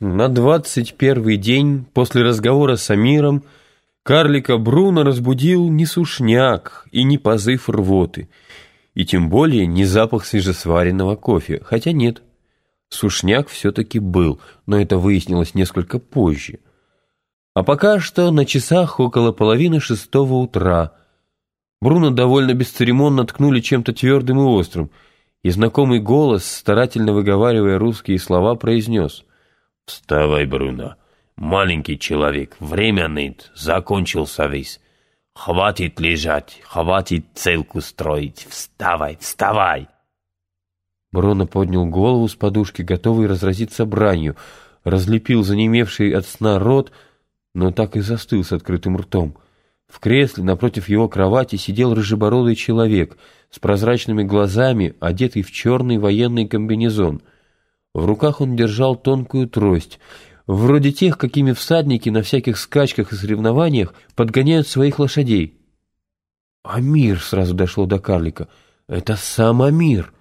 На двадцать первый день после разговора с Амиром карлика Бруно разбудил не сушняк и не позыв рвоты, и тем более не запах свежесваренного кофе, хотя нет. Сушняк все-таки был, но это выяснилось несколько позже. А пока что на часах около половины шестого утра. Бруно довольно бесцеремонно ткнули чем-то твердым и острым, и знакомый голос, старательно выговаривая русские слова, произнес «Вставай, Бруно, маленький человек, время нет, закончился весь. Хватит лежать, хватит целку строить, вставай, вставай!» Бруно поднял голову с подушки, готовый разразиться бранью, разлепил занемевший от сна рот, но так и застыл с открытым ртом. В кресле напротив его кровати сидел рыжебородый человек с прозрачными глазами, одетый в черный военный комбинезон — в руках он держал тонкую трость, вроде тех, какими всадники на всяких скачках и соревнованиях подгоняют своих лошадей. «Амир!» — сразу дошло до карлика. «Это сам Амир!»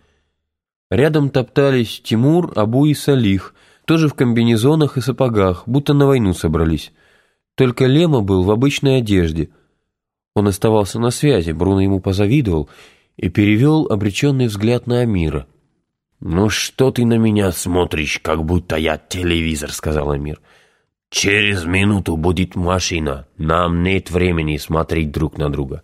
Рядом топтались Тимур, Абу и Салих, тоже в комбинезонах и сапогах, будто на войну собрались. Только Лема был в обычной одежде. Он оставался на связи, Бруно ему позавидовал и перевел обреченный взгляд на Амира — «Ну что ты на меня смотришь, как будто я телевизор», — сказал Амир. «Через минуту будет машина. Нам нет времени смотреть друг на друга».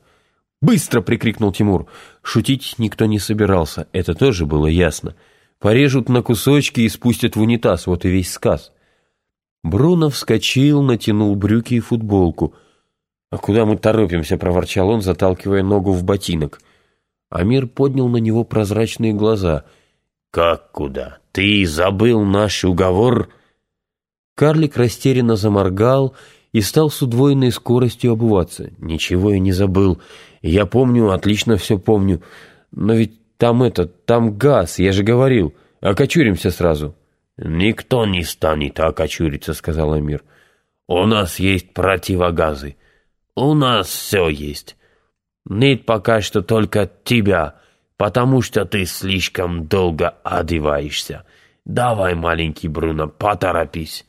«Быстро!» — прикрикнул Тимур. Шутить никто не собирался, это тоже было ясно. Порежут на кусочки и спустят в унитаз, вот и весь сказ. Бруно вскочил, натянул брюки и футболку. «А куда мы торопимся?» — проворчал он, заталкивая ногу в ботинок. Амир поднял на него прозрачные глаза — «Как куда? Ты забыл наш уговор?» Карлик растерянно заморгал и стал с удвоенной скоростью обуваться. «Ничего я не забыл. Я помню, отлично все помню. Но ведь там это, там газ, я же говорил. Окочуримся сразу». «Никто не станет окочуриться», — сказал Амир. «У нас есть противогазы. У нас все есть. Нет пока что только тебя» потому что ты слишком долго одеваешься. Давай, маленький Бруно, поторопись».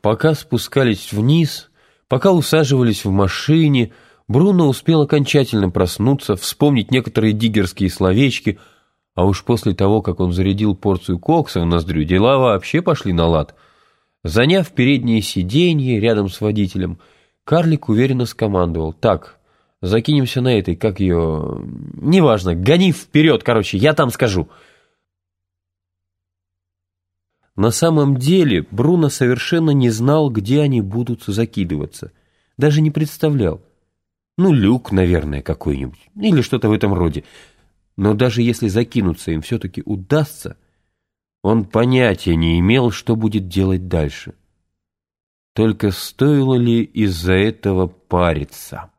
Пока спускались вниз, пока усаживались в машине, Бруно успел окончательно проснуться, вспомнить некоторые диггерские словечки, а уж после того, как он зарядил порцию кокса в ноздрю, дела вообще пошли на лад. Заняв переднее сиденье рядом с водителем, карлик уверенно скомандовал «Так, Закинемся на этой, как ее... Неважно, гони вперед, короче, я там скажу. На самом деле Бруно совершенно не знал, где они будут закидываться. Даже не представлял. Ну, люк, наверное, какой-нибудь. Или что-то в этом роде. Но даже если закинуться им все-таки удастся, он понятия не имел, что будет делать дальше. Только стоило ли из-за этого париться?